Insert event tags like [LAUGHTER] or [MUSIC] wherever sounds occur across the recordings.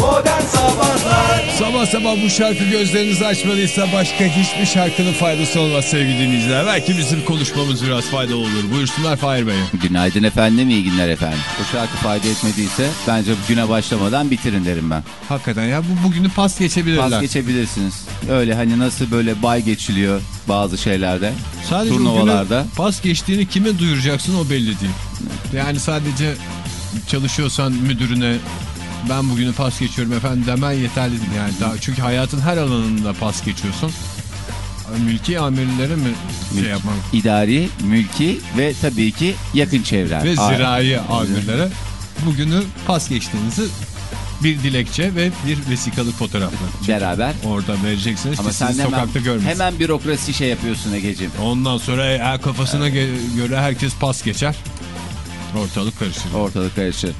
Modern Sabahlar Sabah sabah bu şarkı gözlerinizi açmadıysa başka hiçbir şarkının faydası olmaz sevgili dinleyiciler. Belki bizim konuşmamız biraz faydalı olur. Buyursunlar Fahir Bey. Günaydın efendim, iyi günler efendim. Bu şarkı fayda etmediyse bence güne başlamadan bitirin derim ben. Hakikaten ya bu bugünü pas geçebilirler. Pas geçebilirsiniz. Öyle hani nasıl böyle bay geçiliyor bazı şeylerde. Sadece turnuvalarda. pas geçtiğini kime duyuracaksın o belli değil. Yani sadece çalışıyorsan müdürüne ben bugünü pas geçiyorum efendim demen yeterli değil yani. Daha, çünkü hayatın her alanında pas geçiyorsun. Mülki amirlere mi şey yapmak İdari, mülki ve tabii ki yakın çevre. ve zirai amirlere bugünü pas geçtiğinizi bir dilekçe ve bir vesikalık fotoğrafla Beraber. orada vereceksiniz Ama ki sen sizi hemen, sokakta görmesin. hemen bürokrasi şey yapıyorsun Ege'ciğim. Ondan sonra eğer kafasına ge- göre herkes pas geçer. Ortalık karışır. Ortalık karışır.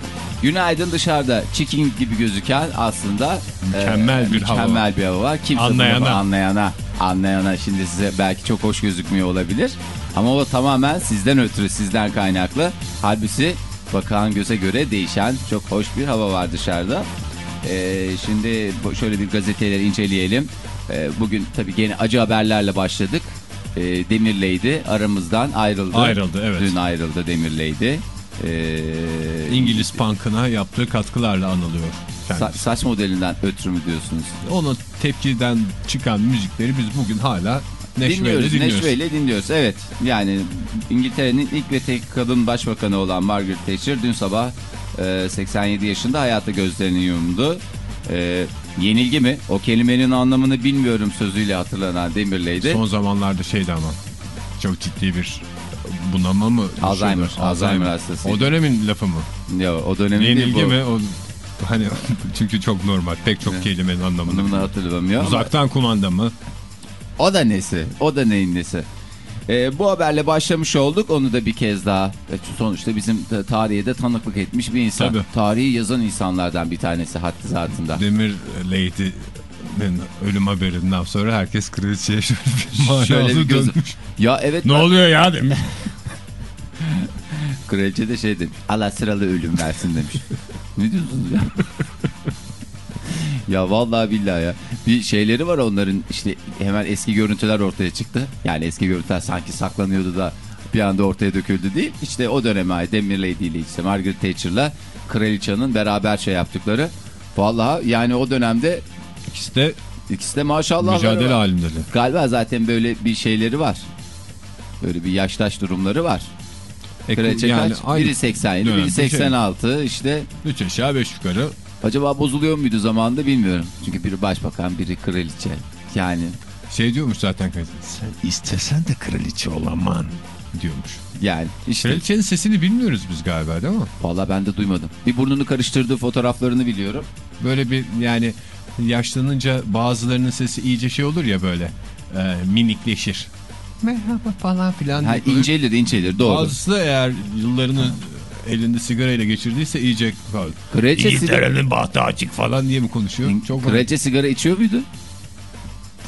Günaydın dışarıda çikin gibi gözüken aslında Mükemmel bir hava mükemmel bir hava var. Kimse Anlayana. bunu anlayana. Anlayana şimdi size belki çok hoş gözükmüyor olabilir. Ama o tamamen sizden ötürü sizden kaynaklı. Halbuki bakan göze göre değişen çok hoş bir hava var dışarıda. Ee, şimdi şöyle bir gazeteleri inceleyelim. Ee, bugün tabii gene acı haberlerle başladık. Ee, Demirley'di aramızdan ayrıldı. Ayrıldı, evet. Dün ayrıldı Demirley'di. Ee, İngiliz punk'ına yaptığı katkılarla anılıyor. Sa- saç modelinden ötürü mü diyorsunuz? Onun tepkiden çıkan müzikleri biz bugün hala neşveyle dinliyoruz, dinliyoruz. neşveyle dinliyoruz. Evet, yani İngiltere'nin ilk ve tek kadın başbakanı olan Margaret Thatcher dün sabah e, 87 yaşında hayata gözlerini yumdu. E, yenilgi mi? O kelimenin anlamını bilmiyorum sözüyle hatırlanan Demirley'di. Son zamanlarda şeydi ama çok ciddi bir bunama mı? Alzheimer? Alzheimer hastası. O dönemin lafı mı? Ya, o dönemin değil Yenilgi bu. mi? O, hani [LAUGHS] çünkü çok normal. Pek çok kelimenin anlamını. Bunu hatırlamıyor ama Uzaktan kumanda mı? o da nesi? O da neyin nesi? E, bu haberle başlamış olduk. Onu da bir kez daha. E, sonuçta bizim ta- tarihe de tanıklık etmiş bir insan. Tabii. Tarihi yazan insanlardan bir tanesi haddi zatında. Demir Lady'nin ölüm haberinden sonra herkes kraliçeye şöyle bir manalı gözü- dönmüş. Ya evet Ne ben- oluyor ya demiş. [LAUGHS] kraliçe de şey demiş. Allah sıralı ölüm versin demiş. [LAUGHS] ne diyorsunuz ya? ya vallahi billahi ya. Bir şeyleri var onların işte hemen eski görüntüler ortaya çıktı. Yani eski görüntüler sanki saklanıyordu da bir anda ortaya döküldü değil. İşte o döneme ait Demir Lady ile işte Margaret Thatcher'la kraliçenin beraber şey yaptıkları. Vallahi yani o dönemde İkisi de ikisi de maşallah mücadele halindeler. Galiba zaten böyle bir şeyleri var. Böyle bir yaştaş durumları var. Kraliçe kaç? Biri 87, dönemde biri 86 işte. 3 aşağı 5 yukarı. Acaba bozuluyor muydu zamanında bilmiyorum. Çünkü biri başbakan, biri kraliçe. Yani Şey diyormuş zaten kadın. Sen istesen de kraliçe olamam diyormuş. yani işte Kraliçenin sesini bilmiyoruz biz galiba değil mi? Vallahi ben de duymadım. Bir burnunu karıştırdığı fotoğraflarını biliyorum. Böyle bir yani yaşlanınca bazılarının sesi iyice şey olur ya böyle e, minikleşir. Merhaba falan filan. Ha, diye. incelir incelir doğru. Bazısı eğer yıllarını elinde sigarayla geçirdiyse iyice Kraliçe, sigara, İngiltere'nin bahtı açık falan diye mi konuşuyor? Çok kraliçe sigara içiyor muydu?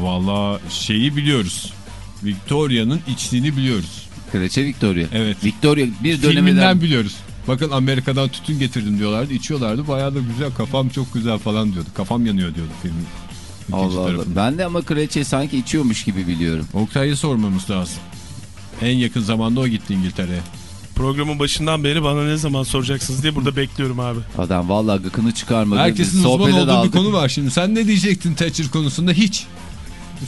Valla şeyi biliyoruz. Victoria'nın içtiğini biliyoruz. Kraliçe Victoria. Evet. Victoria bir Filminden dönemden biliyoruz. Bakın Amerika'dan tütün getirdim diyorlardı. içiyorlardı. Bayağı da güzel. Kafam çok güzel falan diyordu. Kafam yanıyor diyordu filmin. Allah Allah. tarafında. Ben de ama kraliçe sanki içiyormuş gibi biliyorum. Oktay'ı sormamız lazım. En yakın zamanda o gitti İngiltere'ye. Programın başından beri bana ne zaman soracaksınız diye burada bekliyorum abi. Adam vallahi gıkını çıkarmadı. Herkesin Biz uzman olduğu bir daldık. konu var şimdi. Sen ne diyecektin Thatcher konusunda? Hiç.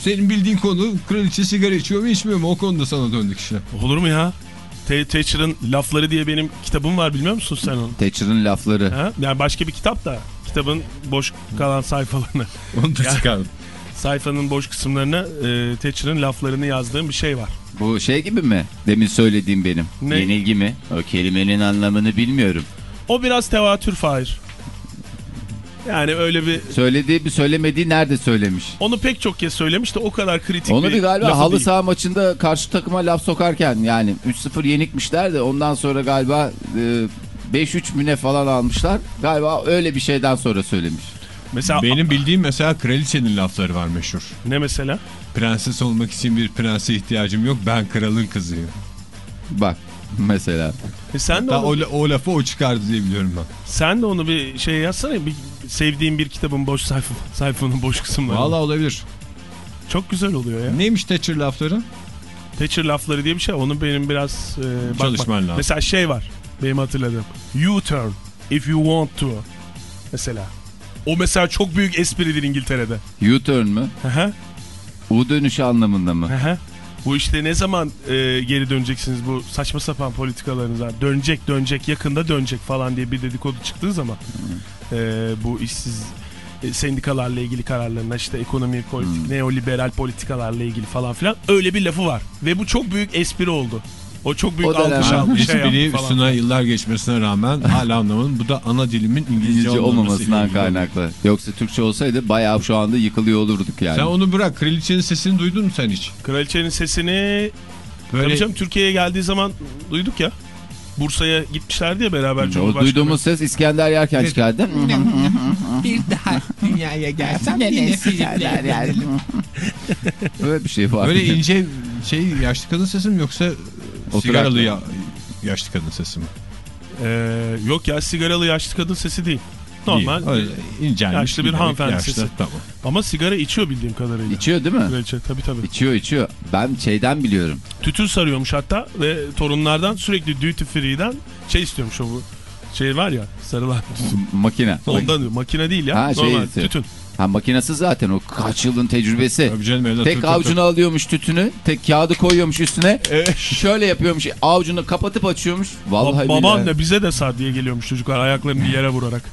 Senin bildiğin konu kraliçe sigara içiyor mu içmiyor mu? O konuda sana döndük işte. Olur mu ya? Thatcher'ın lafları diye benim kitabım var bilmiyor musun sen onu? Thatcher'ın lafları. Ha? Yani başka bir kitap da kitabın boş kalan sayfalarını, [LAUGHS] Onu da çıkardım. sayfanın boş kısımlarına e, Thatcher'ın laflarını yazdığım bir şey var. Bu şey gibi mi? Demin söylediğim benim. Ne? Yenilgi mi? O kelimenin anlamını bilmiyorum. O biraz tevatür Fahir. Yani öyle bir Söylediği bir söylemediği nerede söylemiş? onu pek çok kez söylemiş de o kadar kritik Onu bir galiba halı değil. saha maçında karşı takıma laf sokarken yani 3-0 yenikmişler de ondan sonra galiba e, 5-3 müne falan almışlar. Galiba öyle bir şeyden sonra söylemiş. Mesela Benim bildiğim mesela kraliçenin lafları var meşhur. ne mesela? Prenses olmak için bir prense ihtiyacım yok. Ben kralın kızıyım. Bak mesela. E sen de Daha onu, o, o lafı o çıkardı diye biliyorum ben. sen de onu bir şey yazsana. Bir sevdiğin bir kitabın boş sayfa, sayfanın boş kısımları. Valla olabilir. Çok güzel oluyor ya. Neymiş Thatcher lafları? Thatcher lafları diye bir şey. Onu benim biraz e, bak- Çalışman bak. lazım. Mesela şey var. Benim hatırladığım. U-turn if you want to. Mesela. O mesela çok büyük espridir İngiltere'de. U-turn mü? Hı hı. U dönüşü anlamında mı? Hı hı. Bu işte ne zaman e, geri döneceksiniz bu saçma sapan politikalarınıza dönecek dönecek yakında dönecek falan diye bir dedikodu çıktığı zaman e, bu işsiz e, sendikalarla ilgili kararlarına işte ekonomi politik neoliberal politikalarla ilgili falan filan öyle bir lafı var ve bu çok büyük espri oldu. O çok büyük O alkış almış şey falan. üstüne yıllar geçmesine rağmen hala anlamadım. Bu da ana dilimin İngilizce, İngilizce olmamasından kaynaklı. Yoksa Türkçe olsaydı bayağı şu anda yıkılıyor olurduk yani. Sen onu bırak. Kraliçenin sesini duydun mu sen hiç? Kraliçenin sesini Böyle tabii canım Türkiye'ye geldiği zaman duyduk ya. Bursa'ya gitmişlerdi ya beraber o duyduğumuz ses İskender yerken çıkardı. bir daha dünyaya gelsem yine filmler yani. Böyle bir şey var. Böyle ince şey yaşlı kadın sesi mi yoksa Oturaklı. sigaralı ya, yaşlı kadın sesi mi? Ee, yok ya sigaralı yaşlı kadın sesi değil. Normal. Değil. Öyle incelmiş. Yaşlı bir hanımefendi yaşlı. sesi. Tamam. Ama sigara içiyor bildiğim kadarıyla. İçiyor değil mi? Kraliçe tabii tabii. İçiyor içiyor. Ben şeyden biliyorum. Tütün sarıyormuş hatta ve torunlardan sürekli duty free'den şey istiyormuş o bu. Şey var ya sarılan Makine. ondan diyor. Makine değil ya. Ha, şey normal istiyor. tütün. Ha makinesi zaten o kaç yılın tecrübesi. Tabii canım evde Tek tut- tut- avucuna alıyormuş tütünü. Tek kağıdı koyuyormuş üstüne. Şöyle yapıyormuş. Avucunu kapatıp açıyormuş. Vallahi Ba- babam da bize de sar diye geliyormuş çocuklar ayaklarını yere vurarak.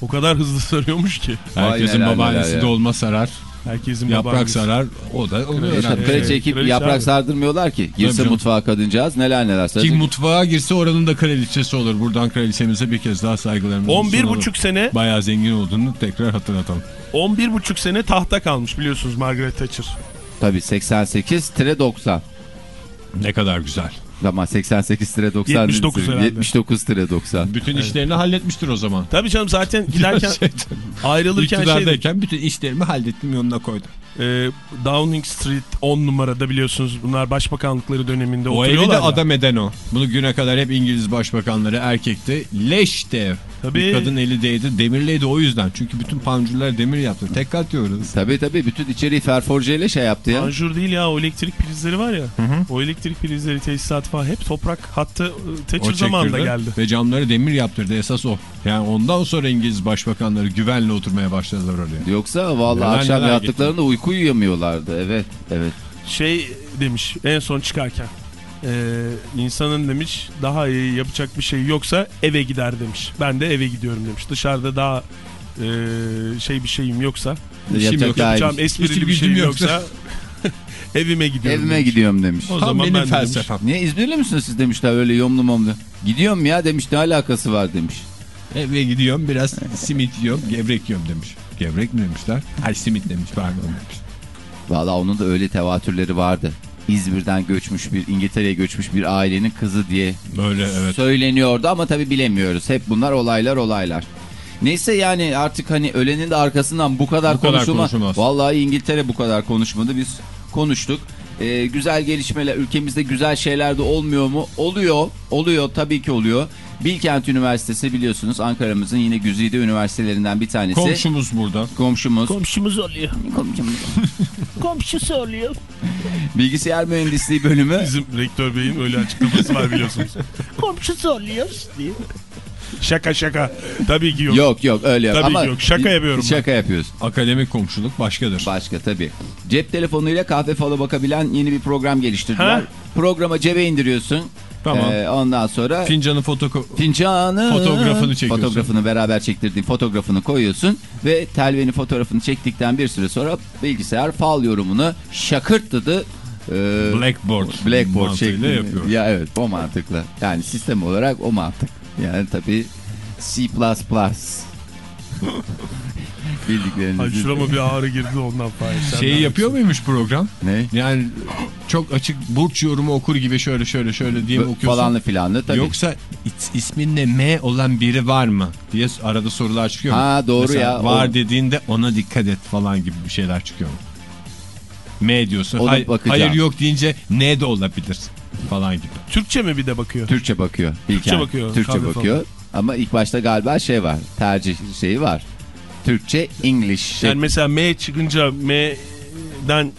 O kadar hızlı sarıyormuş ki. Herkesin babaannesi ya. dolma sarar. Herkesin Yaprak babaannesi. sarar. O da oluyor. Kraliçe- herhalde. Kraliçe ekip kraliçe yaprak abi. sardırmıyorlar ki. Girse mutfağa kadıncağız neler neler Ki saracak. mutfağa girse oranın da kraliçesi olur. Buradan kraliçemize bir kez daha saygılarımızı 11 sunalım. buçuk sene Bayağı zengin olduğunu tekrar hatırlatalım. 11 buçuk sene tahta kalmış biliyorsunuz Margaret Thatcher. Tabii 88-90. Ne kadar güzel. Ama 88-90 79 herhalde. 79-90. Bütün işlerini halletmiştir o zaman. Tabii canım zaten [LAUGHS] giderken Gerçekten. ayrılırken şey bütün işlerimi hallettim yoluna koydum. e, Downing Street 10 numarada biliyorsunuz bunlar başbakanlıkları döneminde O evi oturuyorlar de ya. adam eden o. Bunu güne kadar hep İngiliz başbakanları erkekti. Leş de. Tabii. Bir kadın eli değdi. Demirliydi o yüzden. Çünkü bütün pancurlar demir yaptı. Tek kat diyoruz. Tabii tabii bütün içeriği ferforjeyle şey yaptı ya. Panjur değil ya o elektrik prizleri var ya. O elektrik prizleri tesisat falan hep toprak hattı e, Thatcher zamanında geldi. Ve camları demir yaptırdı. Esas o. Yani ondan sonra İngiliz başbakanları güvenle oturmaya başladılar oraya. Yoksa vallahi Neler akşam neler yattıklarında uyku uyuyamıyorlardı. Evet evet. Şey demiş en son çıkarken. e, insanın demiş daha iyi yapacak bir şey yoksa eve gider demiş. Ben de eve gidiyorum demiş. Dışarıda daha e, şey bir şeyim yoksa Yapacak yok, daha iyi yapacağım bir- esprili bir şeyim yoksa, yoksa [LAUGHS] evime gidiyorum. Evime demiş. gidiyorum demiş. O Tam zaman benim ben de demiş, felsefem. Niye İzmirli misiniz siz demişler öyle yomlu momlu. Gidiyorum ya demiş ne alakası var demiş. Eve gidiyorum biraz simit yiyorum gevrek yiyorum demiş. Gevrek mi demişler? Her simit demiş pardon demiş. Valla onun da öyle tevatürleri vardı. İzmir'den göçmüş bir İngiltere'ye göçmüş bir ailenin kızı diye Böyle evet. söyleniyordu ama tabi bilemiyoruz. Hep bunlar olaylar olaylar. Neyse yani artık hani ölenin de arkasından bu kadar, Bu kadar konuşulma. konuşulmaz. Vallahi İngiltere bu kadar konuşmadı. Biz konuştuk. Ee, güzel gelişmeler ülkemizde güzel şeyler de olmuyor mu? Oluyor. Oluyor tabii ki oluyor. Bilkent Üniversitesi biliyorsunuz Ankara'mızın yine güzide üniversitelerinden bir tanesi. Komşumuz burada. Komşumuz. Komşumuz oluyor. Komşumuz. [LAUGHS] Komşusu oluyor. Bilgisayar mühendisliği bölümü. Bizim rektör beyin öyle açıklaması var biliyorsunuz. [LAUGHS] Komşusu oluyor diye. Şaka şaka. Tabii ki yok. Yok yok öyle yok. Tabii Ama ki yok. Şaka yapıyorum ben. Şaka yapıyoruz. Akademik komşuluk başkadır. Başka tabii. Cep telefonuyla kahve falı bakabilen yeni bir program geliştirdiler. Ha? Programa cebe indiriyorsun. Tamam. Ee, ondan sonra Fincanı fotoko... fincanı Fotoğrafını çekiyorsun. Fotoğrafını beraber çektirdiğin fotoğrafını koyuyorsun ve telveni fotoğrafını çektikten bir süre sonra bilgisayar fal yorumunu şakırtladı. Ee, Blackboard. Blackboard şeklinde. yapıyor. Ya evet o mantıkla. Yani sistem olarak o mantık. Yani tabii C++. [LAUGHS] Bildiklerinizi. Ay şurama bir ağrı girdi ondan falan. Sen Şeyi yapıyor muymuş program? Ne? Yani çok açık burç yorumu okur gibi şöyle şöyle şöyle diye mi okuyorsun? Falanlı filanlı tabii. Yoksa is- isminde M olan biri var mı diye arada sorular çıkıyor? Ha, doğru Mesela ya, Var o- dediğinde ona dikkat et falan gibi bir şeyler çıkıyor mu? M diyorsun. Ona Hay- bakacağım. hayır yok deyince N de olabilir. Falan gibi. Türkçe mi bir de bakıyor? Türkçe bakıyor. İlker. bakıyor, Türkçe kahve bakıyor. Ama ilk başta galiba şey var. Tercih şeyi var. Türkçe, English. Yani mesela M çıkınca M'den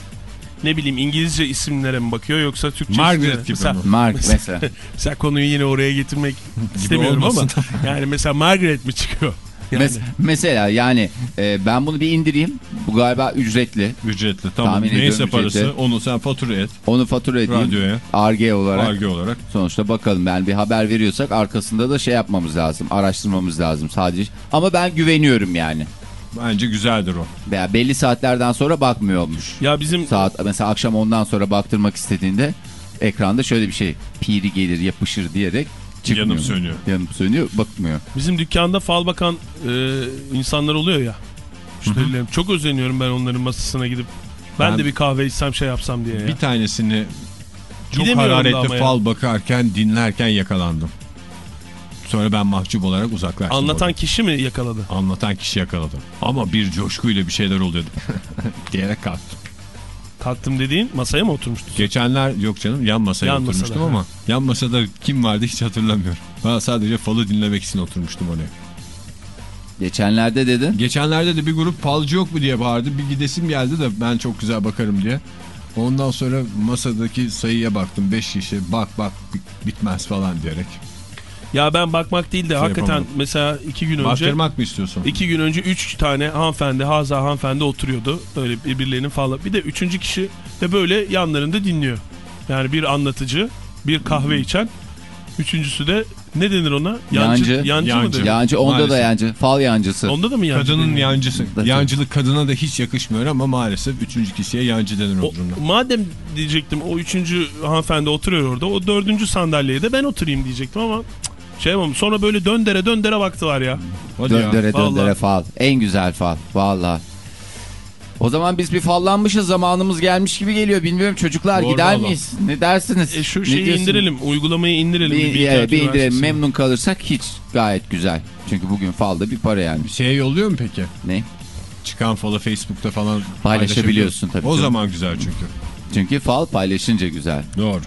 ne bileyim İngilizce isimlere mi bakıyor yoksa Türkçe Margaret isimlere? gibi mesela, mi? Mark [LAUGHS] mesela. mesela konuyu yine oraya getirmek istemiyorum ama yani mesela Margaret mi çıkıyor? Yani. Mes- mesela yani e, ben bunu bir indireyim. Bu galiba ücretli. Ücretli tamam. Tahmin Neyse parası ücretli. onu sen fatura et Onu fatura edeyim. radyoya. Arge olarak. Arge olarak. Sonuçta bakalım yani bir haber veriyorsak arkasında da şey yapmamız lazım. Araştırmamız lazım sadece. Ama ben güveniyorum yani. Bence güzeldir o. Veya belli saatlerden sonra bakmıyormuş. Ya bizim Saat mesela akşam ondan sonra baktırmak istediğinde ekranda şöyle bir şey. Piri gelir yapışır diyerek çıkmıyor. Yanıp sönüyor. Yanıp sönüyor bakmıyor. bizim dükkanda fal bakan e, insanlar oluyor ya. Müşterilerim. Çok özeniyorum ben onların masasına gidip ben, Ben- de bir kahve içsem şey yapsam diye ya. Bir tanesini çok hararetli ya. fal bakarken dinlerken yakalandım. Sonra ben mahcup olarak uzaklaştım. Anlatan oradan. kişi mi yakaladı? Anlatan kişi yakaladı. Ama bir coşkuyla bir şeyler oluyordu. [LAUGHS] diyerek kalktım. Kalktım dediğin masaya mı oturmuştu? Geçenler yok canım yan masaya Yan oturmuştum masada, ama yan masada kim vardı hiç hatırlamıyorum. Ben sadece falı dinlemek için oturmuştum oraya. Geçenlerde dedin. Geçenlerde de bir grup falcı yok mu diye bağırdı. Bir gidesim geldi de ben çok güzel bakarım diye. Ondan sonra masadaki sayıya baktım. 5 şişe bak bak bit- bitmez falan diyerek. Ya ben bakmak değil de hakikaten yapamadım. mesela iki gün önce Baktırmak mı istiyorsun? iki gün önce üç tane hanımefendi Haza hanımefendi oturuyordu. Böyle birbirlerinin falan. Bir de üçüncü kişi de böyle yanlarında dinliyor. Yani bir anlatıcı, bir kahve içen. Üçüncüsü de ne denir ona? Yancı. Yancı, yancı, Yancı. mıdır? Yancı onda da Maalesef. yancı. Fal yancısı. Onda da mı yancı? Kadının deniyor? yancısı. Yancılık kadına da hiç yakışmıyor ama maalesef üçüncü kişiye yancı denir o, O, durumda. madem diyecektim o üçüncü hanımefendi oturuyor orada. O dördüncü sandalyeye de ben oturayım diyecektim ama şey yapamam. Sonra böyle döndere döndere baktılar ya. Hadi ya. Döndere döndere Vallahi. fal. En güzel fal. Valla. O zaman biz bir fallanmışız zamanımız gelmiş gibi geliyor. Bilmiyorum çocuklar Doğru gider valla. miyiz? Ne dersiniz? E şu Ne şeyi diyorsun? indirelim. Uygulamayı indirelim. Bir, Bilkent evet, bir indirelim. Memnun kalırsak hiç gayet güzel. Çünkü bugün falda bir para yani. Şeye yolluyor mu peki? Ne? Çıkan falı Facebook'ta falan Paylaşabiliyorsun tabii O zaman güzel çünkü. Çünkü fal paylaşınca güzel. Doğru.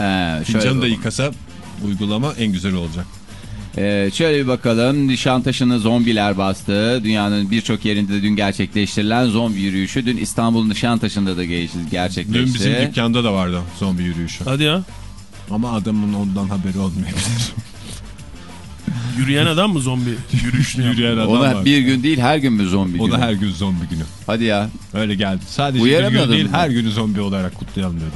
Ee, şöyle, Fincanı da yıkasa uygulama en güzel olacak. Ee, şöyle bir bakalım. Nişantaşı'nı zombiler bastı. Dünyanın birçok yerinde de dün gerçekleştirilen zombi yürüyüşü. Dün İstanbul Nişantaşı'nda da ge- gerçekleşti. Dün bizim dükkanda da vardı zombi yürüyüşü. Hadi ya. Ama adamın ondan haberi olmayabilir. [LAUGHS] Yürüyen adam mı zombi yürüyüşünü? [LAUGHS] Yürüyen adam Ona var. bir gün değil her gün mü zombi O günü? da her gün zombi günü. Hadi ya. Öyle geldi. Sadece bir gün değil mı? her günü zombi olarak kutlayalım dedi.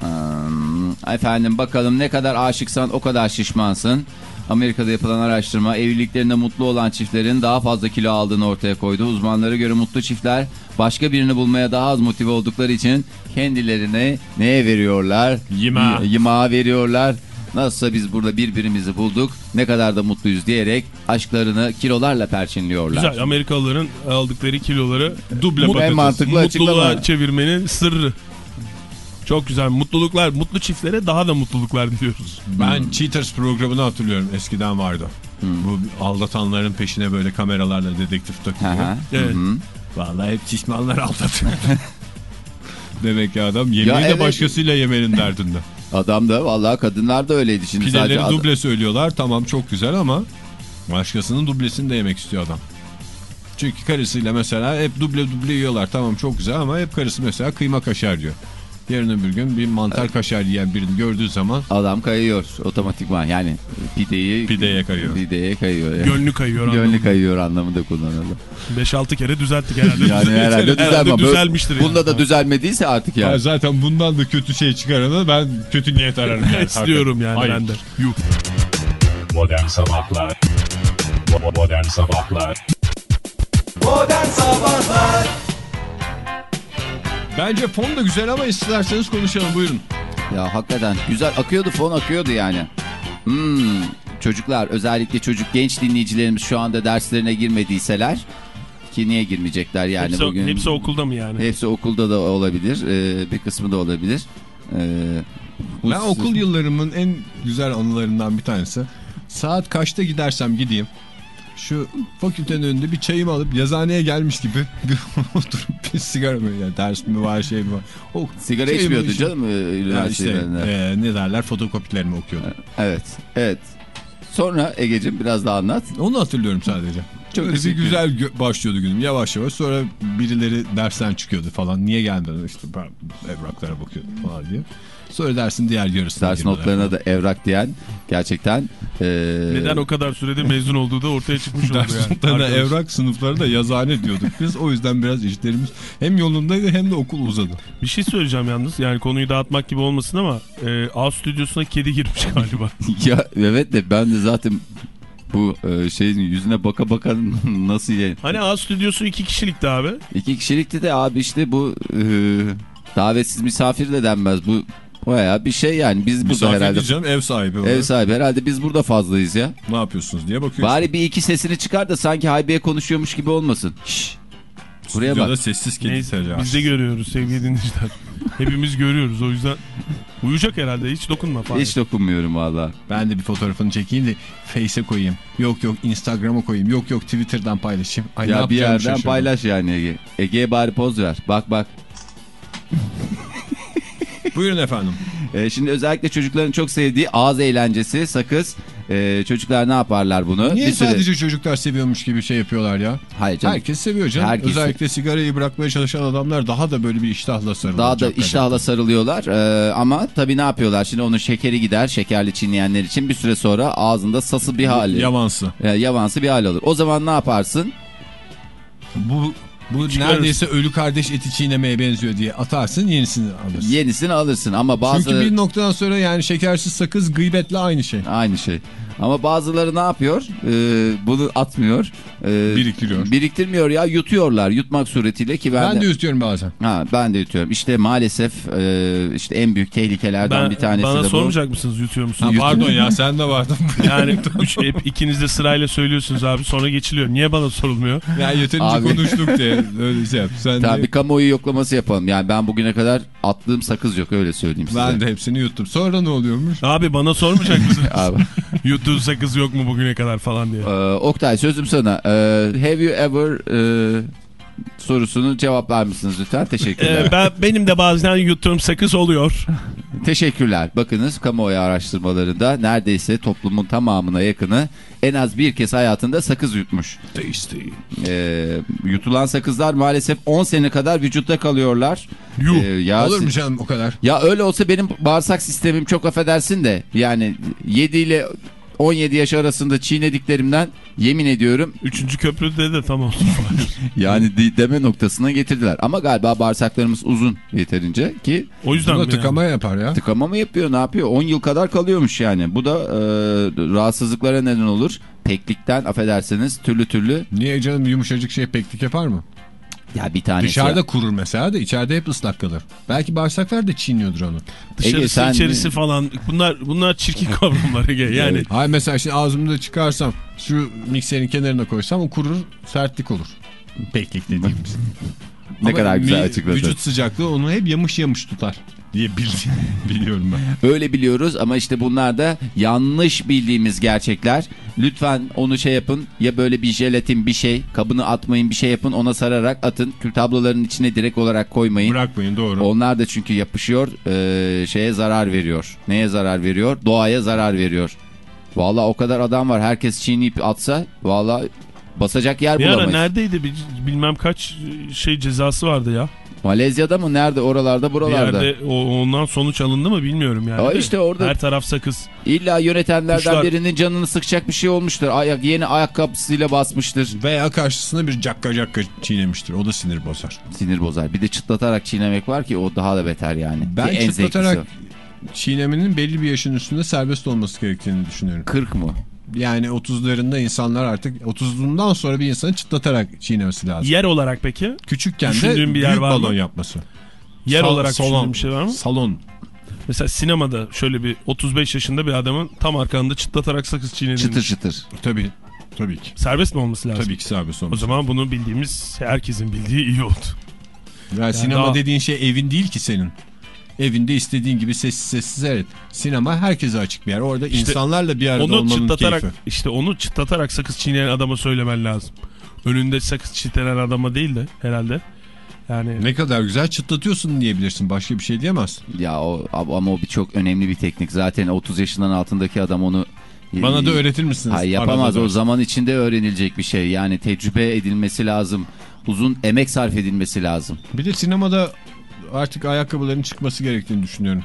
Hmm, efendim bakalım ne kadar aşıksan o kadar şişmansın. Amerika'da yapılan araştırma evliliklerinde mutlu olan çiftlerin daha fazla kilo aldığını ortaya koydu. Uzmanlara göre mutlu çiftler başka birini bulmaya daha az motive oldukları için kendilerine neye veriyorlar? Yima. Y- Yimağa veriyorlar. Nasılsa biz burada birbirimizi bulduk ne kadar da mutluyuz diyerek aşklarını kilolarla perçinliyorlar. Güzel Amerikalıların aldıkları kiloları Duble patates. mantıklı mutluluğa açıklama. çevirmenin sırrı. Çok güzel. Mutluluklar, mutlu çiftlere daha da mutluluklar diliyoruz. Ben Cheaters programını hatırlıyorum. Eskiden vardı. Bu aldatanların peşine böyle kameralarla dedektif hı. Evet. Vallahi hep şişmanlar aldatıyor. [LAUGHS] Demek ki adam yemeği Ya de evet. başkasıyla yemenin derdinde. [LAUGHS] Adam da vallahi kadınlar da öyleydi şimdi Pideleri sadece duble söylüyorlar. Tamam çok güzel ama başkasının dublesini de yemek istiyor adam. Çünkü karısıyla mesela hep duble duble yiyorlar. Tamam çok güzel ama hep karısı mesela kıyma kaşar diyor. Yarın öbür gün bir mantar kaşar yiyen birini gördüğü zaman Adam kayıyor otomatikman yani pideyi Pideye kayıyor. Pideye kayıyor. Yani. Gönlü kayıyor. Gönlü kayıyor anlamında kullanıldı. 5-6 kere düzelttik herhalde. Yani herhalde düzelmem. düzelmiştir. yani. Bunda da düzelmediyse artık Ya yani. zaten bundan da kötü şey çıkarana ben kötü niyet ararım. Yani. İstiyorum yani Hayır. ben de. Yuh. Modern Sabahlar Modern Sabahlar Modern Sabahlar Bence fon da güzel ama isterseniz konuşalım buyurun. Ya hakikaten güzel akıyordu fon akıyordu yani. Hmm, çocuklar özellikle çocuk genç dinleyicilerimiz şu anda derslerine girmediyseler ki niye girmeyecekler yani hepsi, bugün. hepsi okulda mı yani? Hepsi okulda da olabilir. ee, bir kısmı da olabilir. Ee, bu- Ben okul yıllarımın en güzel anılarından bir tanesi. Saat kaçta gidersem gideyim. Şu fakültenin önünde bir çayımı alıp yazıhaneye gelmiş gibi bir [LAUGHS] oturup bir sigara mı yani ders mi var şey mi var. O Sigara çayımı içmiyordu içip- canım e, Ya işte üniversitelerinde. e, ne derler fotokopilerini okuyordu. Evet, evet. Sonra Ege'cim biraz daha anlat. Onu hatırlıyorum sadece. Çok bir güzel gö- başlıyordu günüm yavaş yavaş sonra birileri dersten çıkıyordu falan niye gelmedin işte ben evraklara bakıyordum falan diye. Sonra dersin diğer yarısına Ders notlarına da evrak diyen gerçekten... e, Neden o kadar sürede mezun olduğu da ortaya [LAUGHS] çıkmış oldu Ders yani. notlarına Arkadaş. evrak sınıfları da yazıhane diyorduk biz. O yüzden biraz işlerimiz hem yolundaydı hem de okul uzadı. Bir şey söyleyeceğim yalnız. Yani konuyu dağıtmak gibi olmasın ama e, A stüdyosuna kedi girmiş galiba. [LAUGHS] ya evet de ben de zaten bu e, şeyin yüzüne baka baka [LAUGHS] nasıl ye? Hani A stüdyosu iki kişilikti abi. İki kişilikti de abi işte bu e, davetsiz misafir de denmez. Bu baya bir şey yani. Biz burada Misafir herhalde diyeceğim ev sahibi. olarak. ev sahibi herhalde biz burada fazlayız ya. Ne yapıyorsunuz diye bakıyorsun. Bari bir iki sesini çıkar da sanki haybiye konuşuyormuş gibi olmasın. Şşş. Buraya Stüdyoda bak. sessiz kedi telaşı. biz de görüyoruz sevgili dinleyiciler. [LAUGHS] Hepimiz görüyoruz o yüzden uyuyacak herhalde hiç dokunma falan. Hiç dokunmuyorum valla. Ben de bir fotoğrafını çekeyim de Face'e koyayım. Yok yok Instagram'a koyayım. Yok yok Twitter'dan paylaşayım. Ay, Ya bir yerden şaşırdım. paylaş yani Ege. Ege'ye bari poz ver. Bak bak. [LAUGHS] [LAUGHS] Buyurun efendim. Ee, şimdi özellikle çocukların çok sevdiği ağız eğlencesi, sakız. Ee, çocuklar ne yaparlar bunu? Niye Bir süre- sadece çocuklar seviyormuş gibi şey yapıyorlar ya? Hayır canım. Herkes seviyor canım. Herkes- Özellikle sigarayı bırakmaya çalışan adamlar daha da böyle bir iştahla sarılıyor. Daha da iştahla sarılıyorlar Ee, ama tabii ne yapıyorlar? Şimdi onun şekeri gider şekerli çiğneyenler için bir süre sonra ağzında sası bir hali. Yavansı. Ee, yavansı bir hal olur. O zaman ne yaparsın? Bu bu Çıkarız. neredeyse ölü kardeş eti çiğnemeye benziyor diye atarsın yenisini alırsın. Yenisini alırsın ama bazı... Çünkü bir noktadan sonra yani şekersiz sakız gıybetle aynı şey. Aynı şey. Ama bazıları ne yapıyor? Ee, bunu atmıyor. Ee, Biriktiriyor. Biriktirmiyor ya yutuyorlar. Yutmak suretiyle ki ben, Ben, de... de yutuyorum bazen. Ha, ben de yutuyorum. İşte maalesef e, işte en büyük tehlikelerden Ben, bir tanesi bana de bu. sormayacak mısınız yutuyor Ha, musunuz? pardon ya sen de vardın. [LAUGHS] Yani üç, hep ikiniz de sırayla söylüyorsunuz abi sonra geçiliyor. Niye bana sorulmuyor? ya yeterince Abi. konuştuk diye öyle şey yap. Sen Tabii de, bir kamuoyu yoklaması yapalım. Yani ben bugüne kadar attığım sakız yok öyle söyleyeyim size. ben de hepsini yuttum. Sonra ne oluyormuş? Abi bana sormayacak mısınız? [LAUGHS] Abi, Yuttuğun sakız yok mu bugüne kadar falan diye. e, Oktay sözüm sana. E, have you ever e, sorusunu cevaplar mısınız lütfen? Teşekkürler. Ee, ben benim de bazen yuttuğum sakız oluyor. [LAUGHS] Teşekkürler. Bakınız kamuoyu araştırmalarında neredeyse toplumun tamamına yakını en az bir kez hayatında sakız yutmuş. Tasty. E, yutulan sakızlar maalesef 10 sene kadar vücutta kalıyorlar. Yuh. E, ya Olur mu canım o kadar? Ya öyle olsa benim bağırsak sistemim çok affedersin de yani 7 ile 17 yaş arasında çiğnediklerimden yemin ediyorum Üçüncü köprüde de tam olsun. [LAUGHS] yani de- deme noktasına getirdiler. Ama galiba bağırsaklarımız uzun yeterince ki O yüzden Bu da mi yani? tıkama yapar ya. tıkama mı yapıyor ne yapıyor 10 yıl kadar kalıyormuş yani. Bu da e, rahatsızlıklara neden olur. Peklikten affedersiniz türlü türlü Niye canım yumuşacık şey peklik yapar mı? Ya bir tanesi. Dışarıda kurur mesela da içeride hep ıslak kalır. Belki bağırsaklar da çiğniyordur onu. Dışarısı Ege, sen- içerisi falan bunlar bunlar çirkin [LAUGHS] kavramlar Ege. Yani Hayır mesela şimdi ağzımda çıkarsam şu mikserin kenarına koysam o kurur sertlik olur. Peklik dediğimiz. ne Ama kadar güzel açıkladın. Vücut sıcaklığı onu hep yamış yamış tutar diye bil- [LAUGHS] biliyorum ben. Öyle biliyoruz ama işte bunlar da yanlış bildiğimiz gerçekler. Lütfen onu şey yapın ya böyle bir jelatin bir şey kabını atmayın bir şey yapın ona sararak atın. Kül tabloların içine direkt olarak koymayın. Bırakmayın doğru. Onlar da çünkü yapışıyor e, şeye zarar veriyor. Neye zarar veriyor? Doğaya zarar veriyor. Valla o kadar adam var herkes çiğneyip atsa valla basacak yer bir ara bulamayız. neredeydi bir, bilmem kaç şey cezası vardı ya. Malezya'da mı nerede oralarda Bir buralarda. yerde o, ondan sonuç alındı mı bilmiyorum yani. De. işte orada- Her taraf sakız. İlla yönetenlerden Kuşlar- birinin canını sıkacak bir şey olmuştur. Ayak, yeni ayakkabısıyla basmıştır. Veya karşısına bir cakka cakka çiğnemiştir. O da sinir bozar. Sinir bozar. Bir de çıtlatarak çiğnemek var ki o daha da beter yani. Ben Ki en çıtlatarak çiğnemenin belli bir yaşın üstünde serbest olması gerektiğini düşünüyorum. 40 mı? Yani 30'larında insanlar artık 30'lundan sonra bir insanın çıtlatarak çiğnemesi lazım. Yer olarak peki? Küçükken de bir yer büyük var mı? balon yapması. Yer Sal- olarak salon. bir şey var mı? Salon. Mesela sinemada şöyle bir 35 yaşında bir adamın tam arkanda çıtlatarak sakız çiğnediğini. Çıtır çıtır. Tabii. Tabii ki. Serbest mi olması lazım? Tabii ki serbest O olması. zaman bunu bildiğimiz herkesin bildiği iyi oldu. Yani sinema daha- dediğin şey evin değil ki senin. Evinde istediğin gibi sessiz sessiz seyret. Sinema herkese açık bir yer. Orada insanlarla bir arada Onu olmanın çıtlatarak keyfi. işte onu çıtlatarak sakız çiğneyen adama söylemen lazım. Önünde sakız çiğnenen adama değil de herhalde. Yani Ne kadar güzel çıtlatıyorsun diyebilirsin. Başka bir şey diyemezsin. Ya o ama o bir çok önemli bir teknik. Zaten 30 yaşından altındaki adam onu Bana da öğretir misiniz? Hayır yapamaz o zaman içinde öğrenilecek bir şey. Yani tecrübe edilmesi lazım. Uzun emek sarf edilmesi lazım. Bir de sinemada artık ayakkabıların çıkması gerektiğini düşünüyorum.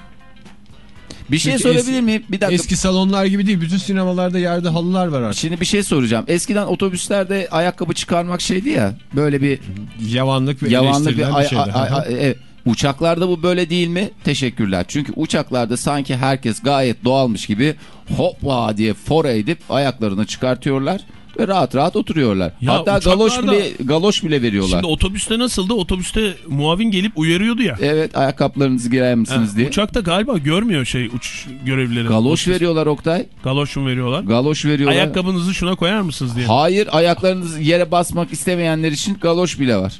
Bir şey Çünkü sorabilir miyim? Bir dakika. Eski salonlar gibi değil. Bütün sinemalarda yerde halılar var artık. Şimdi bir şey soracağım. Eskiden otobüslerde ayakkabı çıkarmak şeydi ya. Böyle bir Yavanlık ve yavanlık eleştirilen bir şeydi. evet. Uçaklarda bu böyle değil mi? Teşekkürler. Çünkü uçaklarda sanki herkes gayet doğalmış gibi hopla diye fora edip ayaklarını çıkartıyorlar ve rahat rahat oturuyorlar. Ya Hatta galoş bile galoş bile veriyorlar. şimdi otobüste nasıldı? Otobüste muavin gelip uyarıyordu ya. Evet ayakkabılarınızı giyer misiniz Ha, diye. Uçakta galiba görmüyor şey uç görevlileri. Galoş veriyorlar Oktay. Galoş mu veriyorlar? Galoş veriyorlar. Ayakkabınızı şuna koyar mısınız diye. Hayır ayaklarınızı yere basmak istemeyenler için galoş bile var.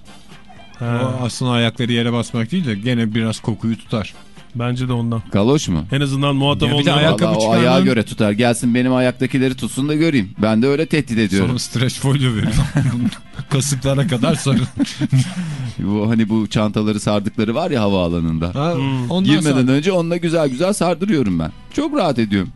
Ha, O aslında ayakları yere basmak değil de gene biraz kokuyu tutar. Bence de ondan. Galoş mu? En azından muhatap Ya bir de olmayan- ayakkabı Vallahi o ayağa göre tutar. Gelsin benim ayaktakileri tutsun da göreyim. Ben de öyle tehdit ediyorum. Sonra streç folyo veriyor. [LAUGHS] Kasıklara kadar sarın. [LAUGHS] Bu hani bu çantaları sardıkları var ya havaalanında. Ha, Hmm. Girmeden sonra- önce onunla güzel güzel sardırıyorum ben. Çok rahat ediyorum.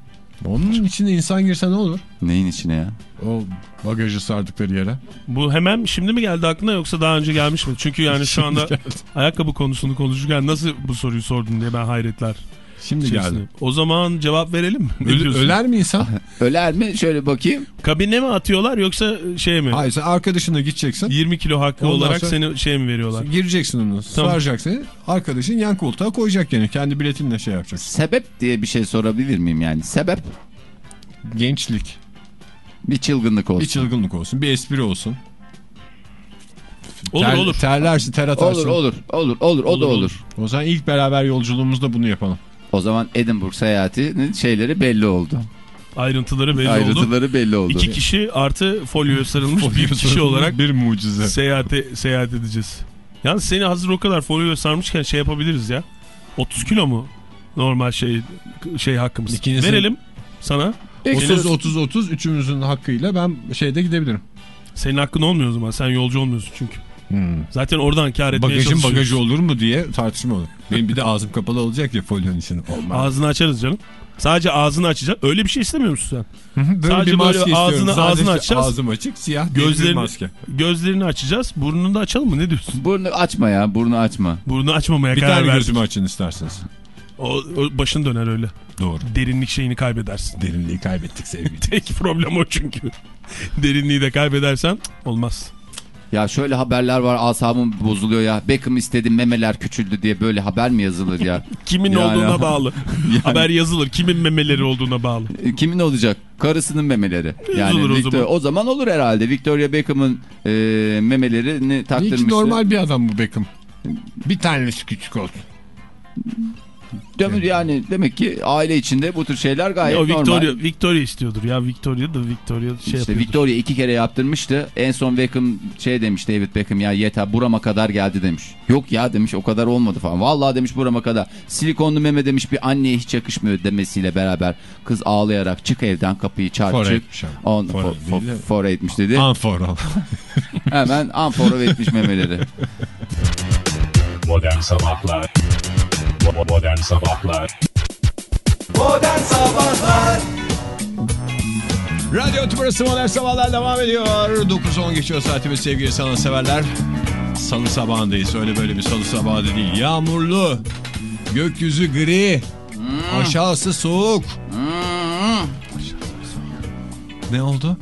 Onun içine insan girse ne olur? Neyin içine ya? O bagajı sardıkları yere. Bu hemen şimdi mi geldi aklına yoksa daha önce gelmiş mi? Çünkü yani şu anda ayakkabı konusunu konuşurken nasıl bu soruyu sordun diye ben hayretler. Şimdi geldi. O zaman cevap verelim mi? Öl- öler mi insan? [LAUGHS] Öler mi? Şöyle bakayım. Kabine mi atıyorlar yoksa şey mi? Hayır sen arkadaşınla gideceksin. 20 kilo hakkı Ondan olarak seni şey mi veriyorlar? Gireceksin onu. Tamam. Saracak seni. Arkadaşın yan koltuğa koyacak yani. Kendi biletinle şey yapacak. Sebep diye bir şey sorabilir miyim yani? Sebep Gençlik. Bir çılgınlık olsun. Bir çılgınlık olsun. Bir espri olsun. Olur Ter- olur. Terlersin ter atarsın. Olur olur olur olur o Olur, da olur. olur. O zaman ilk beraber yolculuğumuzda bunu yapalım. O zaman Edinburgh seyahatinin şeyleri belli oldu. Ayrıntıları belli oldu. Ayrıntıları belli oldu. İki kişi artı folyoya sarılmış bir kişi olarak bir mucize. seyahate, seyahat edeceğiz. Yalnız seni hazır o kadar folyoya sarmışken şey yapabiliriz ya. 30 kilo mu normal şey şey hakkımız? İkinizin- Verelim sana. 30 30 30 üçümüzün hakkıyla ben şeyde gidebilirim. Senin hakkın olmuyor o zaman. Sen yolcu olmuyorsun çünkü. Zaten oradan kar etmeye Bagajın bagajı olur mu diye tartışma olur. Benim bir de ağzım kapalı olacak ya folyonun içinde. Olmaz. Ağzını açarız canım. Sadece ağzını açacaksın. Öyle bir şey istemiyor musun sen? Böyle Sadece bir maske böyle istiyorum. ağzını- Sadece ağzını açacağız. Ağzım açık siyah Gözlerini... bir Gözlerini, maske. gözlerini açacağız. Burnunu da açalım mı? Ne diyorsun? Burnu açma ya burnu açma. Burnu açmamaya Bir karar tane verdik. gözümü açın isterseniz. O, o başın döner öyle. Doğru. Derinlik şeyini kaybedersin. Derinliği kaybettik sevgili. [LAUGHS] Tek problem o çünkü. Derinliği de kaybedersen olmaz. Ya şöyle haberler var asabım bozuluyor ya. Beckham istedi memeler küçüldü diye böyle haber mi yazılır ya? [LAUGHS] Kimin Yani- olduğuna bağlı. [LAUGHS] Haber yazılır. Kimin memeleri olduğuna bağlı. E, Kimin olacak? Karısının memeleri. Yani Yazılır o Victor- zaman. o zaman olur herhalde. Victoria Beckham'ın e, memelerini taktırmıştı. ki normal bir adam bu Beckham. Bir tanesi küçük olsun. Dem- Yani demek ki aile içinde bu tür şeyler gayet o Victoria, normal. Victoria istiyordur ya. Victoria da Victoria şey İşte yapıyordur. Victoria iki kere yaptırmıştı. En son Beckham şey demiş David Beckham ya yeter burama kadar geldi demiş. Yok ya demiş o kadar olmadı falan. Vallahi demiş burama kadar. Silikonlu meme demiş bir anneye hiç yakışmıyor demesiyle beraber kız ağlayarak çık evden kapıyı çarp Fora çık. On, Fora fo, fo, değil de- fora etmiş dedi. Anfora. Hemen anfora etmiş memeleri. Modern Sabahlar Modern Sabahlar Modern Sabahlar Radyo Tümrüsü Modern Sabahlar devam ediyor. 9-10 geçiyor saatimiz sevgili sanatseverler. Salı sabahındayız. Öyle böyle bir salı sabahı da değil. Yağmurlu. Gökyüzü gri. Aşağısı soğuk. Ne oldu?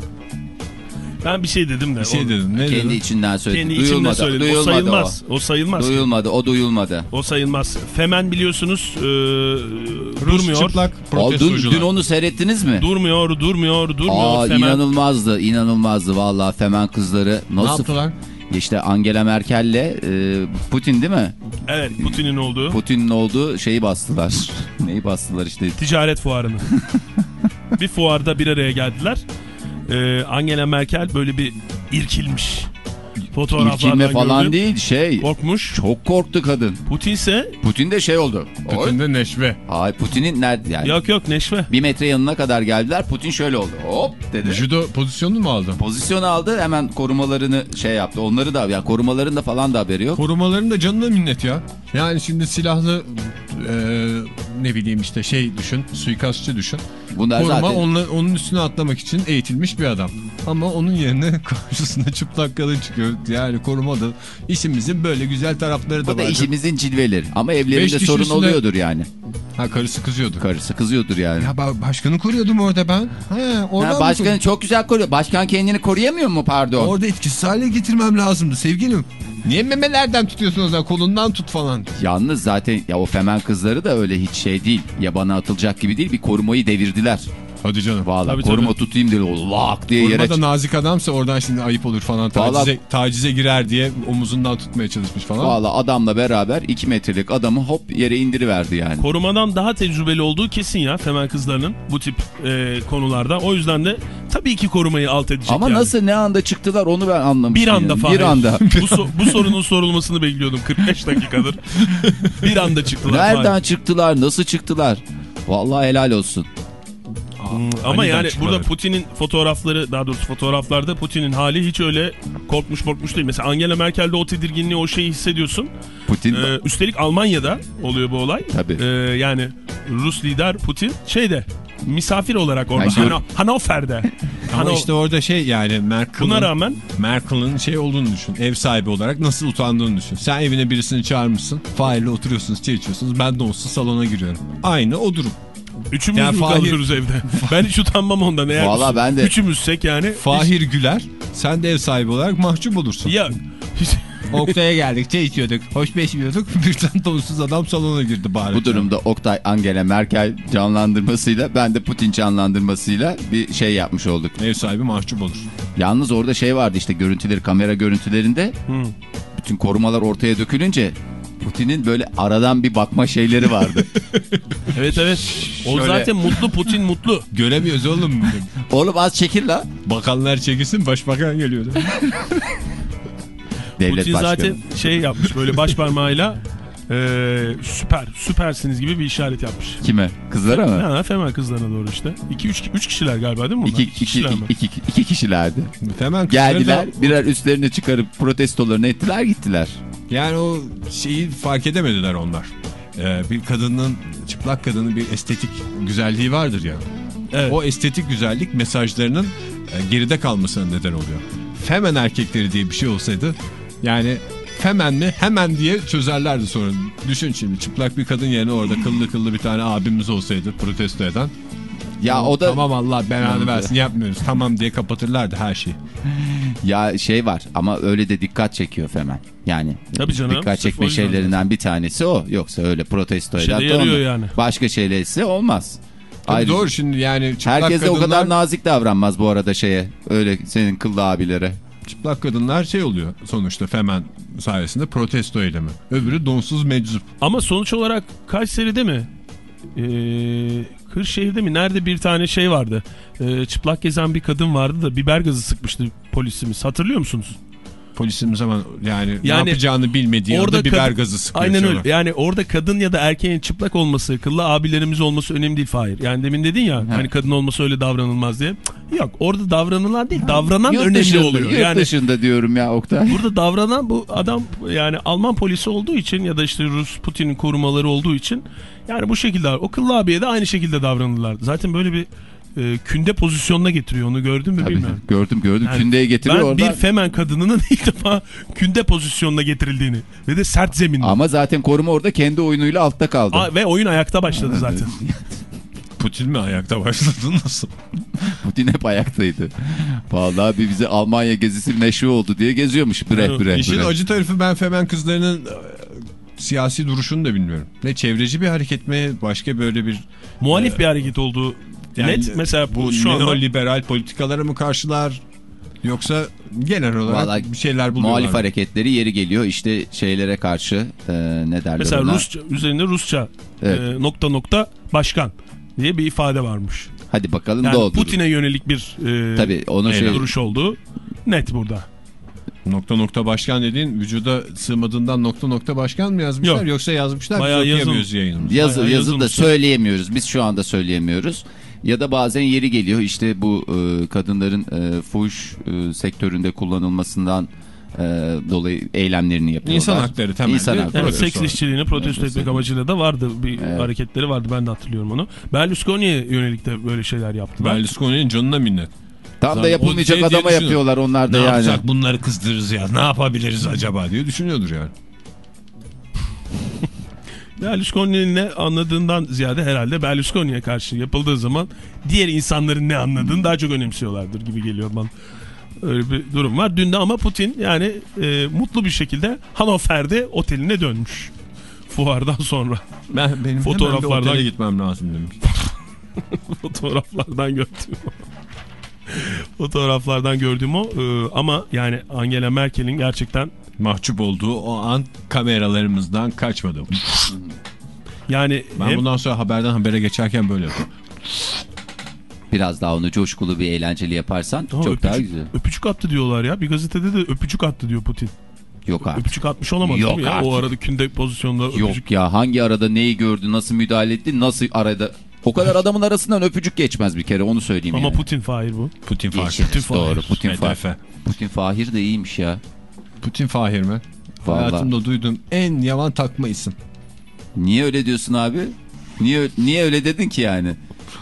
Ben bir şey dedim de. Bir şey o- dedim. Ne Kendi dedim? içinden söyledi. Kendi duyulmadı. söyledim. O Duyulmadı sayılmaz. O, o. sayılmaz. Duyulmadı. O duyulmadı. O sayılmaz. Femen biliyorsunuz e, Rus durmuyor. çıplak O, dün, protestocular. dün onu seyrettiniz mi? Durmuyor, durmuyor, durmuyor. Aa Femen. inanılmazdı. inanılmazdı vallahi Femen kızları. Ne Nasıl? yaptılar? İşte Angela Merkel'le e, Putin değil mi? Evet, Putin'in olduğu Putin'in olduğu şeyi bastılar. [LAUGHS] Neyi bastılar işte. ticaret fuarını. [LAUGHS] bir fuarda bir araya geldiler. E, Angela Merkel böyle bir irkilmiş. İrkilme falan gördüm. değil şey. Korkmuş. Çok korktu kadın. Putin ise Putin de şey oldu. Bütün de neşve. Ay Putin'in nerede yani? yok yok Neşve. Bir metre yanına kadar geldiler. Putin şöyle oldu. Hop dedi. Judo pozisyonunu mu aldı? Pozisyon aldı hemen korumalarını şey yaptı. Onları da yani korumaların da falan da haberi yok. Korumaların da canına minnet ya. Yani şimdi silahlı e, ne bileyim işte şey düşün, suikastçı düşün. Bunlar Koruma zaten onunla, onun üstüne atlamak için eğitilmiş bir adam. Ama onun yerine [LAUGHS] karşısına çıplak kadın çıkıyor. Yani koruma da işimizin böyle güzel tarafları da bu da var. işimizin cilveleri. Ama evlerinde sorun üstüne- oluyordur yani. Ha karısı kızıyordu. Karısı kızıyordur yani. Ya başkanı koruyordum orada ben. He, oradan Ha, mı başkanı çok güzel koruyor. Başkan kendini koruyamıyor mu pardon? Orada etkisiz hale getirmem lazımdı sevgilim. Niye memelerden tutuyorsun o zaman kolundan tut falan. Yalnız zaten ya o femen kızları da öyle hiç şey değil. Yabana atılacak gibi değil. Bir korumayı devirdiler. Hadi canım. Vallahi Tabii, koruma tabii. tutayım diye lak diye Koruma yere da nazik adamsa oradan şimdi ayıp olur falan. Tacize, Vallahi- tacize girer diye omuzundan tutmaya çalışmış falan. Valla adamla beraber 2 metrelik adamı hop yere indiriverdi yani. Korumadan daha tecrübeli olduğu kesin ya Femen kızlarının bu tip e, konularda. O yüzden de tabii ki korumayı alt edecek Ama yani. nasıl ne anda çıktılar onu ben anlamıştım. Bir anda yani. falan. Bir anda. bu, so- bu sorunun sorulmasını bekliyordum 45 dakikadır. [LAUGHS] bir anda çıktılar. Nereden Fahir. çıktılar? Nasıl çıktılar? Vallahi helal olsun. Hmm, Ama Aniden yani çıkmaları. burada Putin'in fotoğrafları daha doğrusu fotoğraflarda Putin'in hali hiç öyle korkmuş korkmuş değil. Mesela Angela Merkel'de o tedirginliği o şeyi hissediyorsun. Putin Ee, üstelik Almanya'da oluyor bu olay. Tabii. Ee, yani Rus lider Putin şeyde misafir olarak orada Yani şey- Hano- Hannover'de. Ama Hano- işte orada şey yani Merkel'ın Buna rağmen Merkel'ın şey olduğunu düşün. Ev sahibi olarak nasıl utandığını düşün. Sen evine birisini çağırmışsın. Fahir'le oturuyorsunuz, çay içiyorsunuz. Ben de olsun salona giriyorum. Aynı o durum. Üçümüz Yani mü Fahir- kalıyoruz evde? ben hiç utanmam ondan. Eğer Vallahi ben de- Üçümüzsek yani. Fahir güler. Sen de ev sahibi olarak mahcup olursun. Ya hiç- [LAUGHS] Oktay'a geldik, çay içiyorduk. Hoş beş yiyorduk. [LAUGHS] Birden donsuz adam salona girdi bari. bu durumda Oktay Angela Merkel canlandırmasıyla ben de Putin canlandırmasıyla bir şey yapmış olduk. Ev sahibi mahcup olur. Yalnız orada şey vardı işte görüntüleri kamera görüntülerinde bütün korumalar ortaya dökülünce Putin'in böyle aradan bir bakma şeyleri vardı. [LAUGHS] evet evet. O Şöyle- zaten mutlu Putin mutlu. Göremiyoruz oğlum. [LAUGHS] Oğlum az çekil la. Bakanlar çekilsin başbakan geliyor. [LAUGHS] Devlet Putin başkanı. zaten şey yapmış böyle baş parmağıyla e, süper süpersiniz gibi bir işaret yapmış. Kime? Kızlara mı? Ha, Femen kızlarına doğru işte. 2 3 3 kişiler galiba değil mi bunlar? İki, iki, kişiler mi? iki, iki, iki kişilerdi. Hemen kızları Geldiler da- birer üstlerini çıkarıp protestolarını ettiler gittiler. Yani o şeyi fark edemediler onlar. Ee, bir kadının, çıplak kadının bir estetik güzelliği vardır ya. Evet. O estetik güzellik mesajlarının e, geride kalmasına neden oluyor. Femen erkekleri diye bir şey olsaydı yani femen mi hemen diye çözerlerdi sorun. Düşün şimdi çıplak bir kadın yerine orada kıllı kıllı bir tane abimiz olsaydı protesto eden. Ya o da Tamam Allah belanı versin yapmıyoruz tamam diye kapatırlardı her şeyi. [LAUGHS] ya şey var ama öyle de dikkat çekiyor Femen. Yani Tabii canım, dikkat çekme şeylerinden bir tanesi o. Yoksa öyle protesto de yarıyor yani. Başka şeyler ise olmaz. Ayrıca- doğru şimdi yani çıplak Herkes de o kadınlar, kadar nazik davranmaz bu arada şeye. Öyle senin kıllı abilere. çıplak kadınlar şey oluyor sonuçta femen sayesinde protesto eylemi. Öbürü donsuz meczup. Ama sonuç olarak Kayseri'de mi? Ee, Kırşehir'de mi? Nerede bir tane şey vardı? Ee, çıplak gezen bir kadın vardı da biber gazı sıkmıştı polisimiz. Hatırlıyor musunuz? Polisimiz ama yani, ne Yani yapacağını bilmediği orada biber kadın- gazı sıkıyor. Aynen öyle. Yani orada kadın ya da erkeğin çıplak olması, kıllı abilerimiz olması önemli değil Fahir. Yani demin dedin ya hani kadın olması öyle davranılmaz diye. Yok orada davranılan değil davranan Yurt önemli dışında, oluyor. yurt Yani dışında diyorum ya Oktay. Burada davranan bu adam yani Alman polisi olduğu için ya da işte Rus Putin'in korumaları olduğu için yani bu şekilde o kıllı abiye de aynı şekilde davranırlardı. Zaten böyle bir e, künde pozisyonuna getiriyor onu gördün mü Tabii, bilmiyorum. gördüm gördüm. Yani Kündeye getiriyor Ben orada. bir femen kadınının [LAUGHS] ilk defa künde pozisyonuna getirildiğini ve de sert zeminde. Ama zaten koruma orada kendi oyunuyla altta kaldı. Aa, ve oyun ayakta başladı zaten. [LAUGHS] Putin mi ayakta başladı [LAUGHS] nasıl? Putin hep ayaktaydı. Vallahi bir bize Almanya gezisi neşe oldu diye geziyormuş bre bre İşin acı tarafı ben femen kızlarının e, siyasi duruşunu da bilmiyorum. Ne çevreci bir hareket mi başka böyle bir Muhalif bir hareket olduğu yani net. Mesela bu şu anda neoliberal politikalara mı karşılar yoksa genel olarak Vallahi bir şeyler buluyorlar. Muhalif mı? hareketleri yeri geliyor işte şeylere karşı e, ne derler mesela ona? Rusça üzerinde Rusça Evet. e, nokta nokta başkan diye bir ifade varmış. Hadi bakalım Yani doldur. Putin'e yönelik bir e, Tabii onu e, şey duruş olduğu net burada. Nokta nokta başkan dediğin vücuda sığmadığından nokta nokta başkan mı yazmışlar Yok. yoksa yazmışlar Bayağı biz yazın- okuyamıyoruz yayınımızda. Yazı, Bayağı yazı da söyleyemiyoruz. Biz şu anda söyleyemiyoruz. Ya da bazen yeri geliyor işte bu e, kadınların e, fuhuş e, sektöründe kullanılmasından e, dolayı eylemlerini yapıyorlar. İnsan hakları temelde. İnsan hakları. Protesto. seks işçiliğini protesto etmek amacıyla da vardı. Bir Evet. hareketleri vardı ben de hatırlıyorum onu. Berlusconi'ye yönelik de böyle şeyler yaptılar. Berlusconi'nin canına minnet. Tam da Zaten yapılmayacak o şey adama yapıyorlar onlar da Ne yani. yapacak bunları kızdırırız ya ne yapabiliriz acaba diye düşünüyordur yani. [LAUGHS] Berlusconi'nin ne anladığından ziyade herhalde Berlusconi'ye karşı yapıldığı zaman diğer insanların ne anladığını daha çok önemsiyorlardır gibi geliyor bana. Öyle bir durum var. Dün de ama Putin yani e, mutlu bir şekilde Hannover'de oteline dönmüş. Fuardan sonra. Ben benim Fotoğraflardan- hemen gitmem lazım demiş. [LAUGHS] Fotoğraflardan gördüğüm o. Fotoğraflardan gördüğüm o. Ee, ama yani Angela Merkel'in gerçekten Mahcup olduğu o an kameralarımızdan kaçmadı. yani Ben hem bundan sonra haberden habere geçerken böyle yapıyorum. Biraz daha onu coşkulu bir eğlenceli yaparsan Ama çok öpücük, daha güzel. öpücük attı diyorlar ya. Bir gazetede de öpücük attı diyor Putin. Yok artık. Öpücük atmış olamaz Yok değil mi ya? artık. O arada künde pozisyonda öpücük. Yok ya hangi arada neyi gördü nasıl müdahale etti nasıl arada o kadar adamın arasından öpücük geçmez bir kere onu söyleyeyim Ama yani. Putin Fahir bu. Putin Fahir. Putin Fahir. doğru Putin. Fahir. Putin Fahir de iyiymiş ya. Putin Fahir mi? Vallahi. Hayatımda duyduğum en yavan takma isim. Niye öyle diyorsun abi? Niye niye öyle dedin ki yani?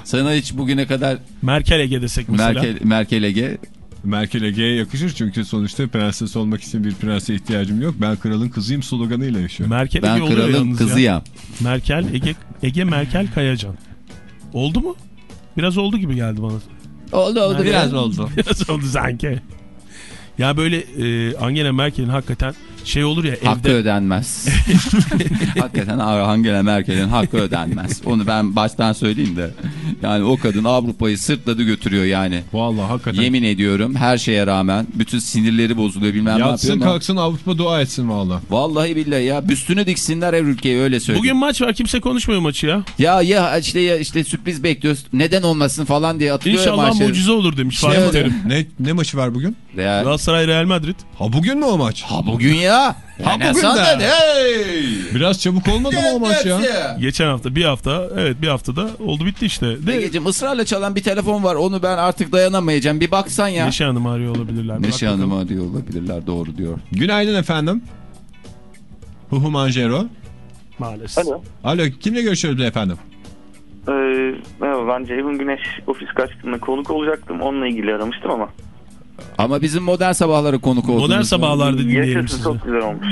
Sana hiç bugüne kadar Merkel Ege desek mesela. Merkel Merkel Ege Merkel'e G'ye yakışır çünkü sonuçta prenses olmak için bir prense ihtiyacım yok. Ben kralın kızıyım sloganıyla yaşıyorum. Merkel ben Ege oluyor kralın ya. kızıyım. Merkel Ege, Ege Merkel Kayacan. Oldu mu? Biraz oldu gibi geldi bana. Oldu oldu biraz. oldu. [LAUGHS] Biraz oldu sanki. Ya böyle e, Angela Merkel'in hakikaten şey olur ya Hakkı evde ödenmez. [LAUGHS] Hakikaten Angela Merkel'in hakkı ödenmez. Onu ben baştan söyleyeyim de. Yani o kadın Avrupa'yı sırtladı götürüyor yani. Vallahi hakikaten. Yemin ediyorum her şeye rağmen bütün sinirleri bozuluyor bilmem ne Yatsın yapıyor. ama- kalksın Avrupa dua etsin valla. Vallahi billahi ya büstünü diksinler her ülkeye öyle söyleyeyim. Bugün maç var kimse konuşmuyor maçı ya. Ya ya işte ya işte sürpriz bekliyoruz. Neden olmasın falan diye atılıyor İnşallah maçları. mucize olur demiş Şey. Terim. Ne, ne maçı var bugün? Ya, Galatasaray Real Madrid. Ha bugün mü o maç? ha bugün ya. Ha bugün de. Hey! Biraz çabuk olmadı mı o maç ya? Geçen hafta bir hafta evet bir haftada oldu bitti işte. De Egeciğim ısrarla çalan bir telefon var. Onu ben artık dayanamayacağım. Bir baksan ya. Neşe Hanım arıyor olabilirler. Bak Neşe bakalım. Hanım'ı arıyor olabilirler. Doğru diyor. Günaydın efendim. Huhu Manjero. Maalesef. Alo. Alo kimle görüşüyoruz efendim? Ee, merhaba ben Ceyhun Güneş ofis kaçtığında konuk olacaktım. Onunla ilgili aramıştım ama. Ama bizim modern sabahlara konuk oldunuz. Modern sabahlarda dinleyelim Yaşasın sizi. çok güzel olmuş.